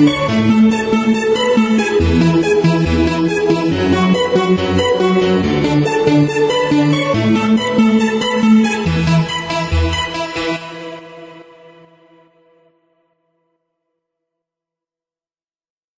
Música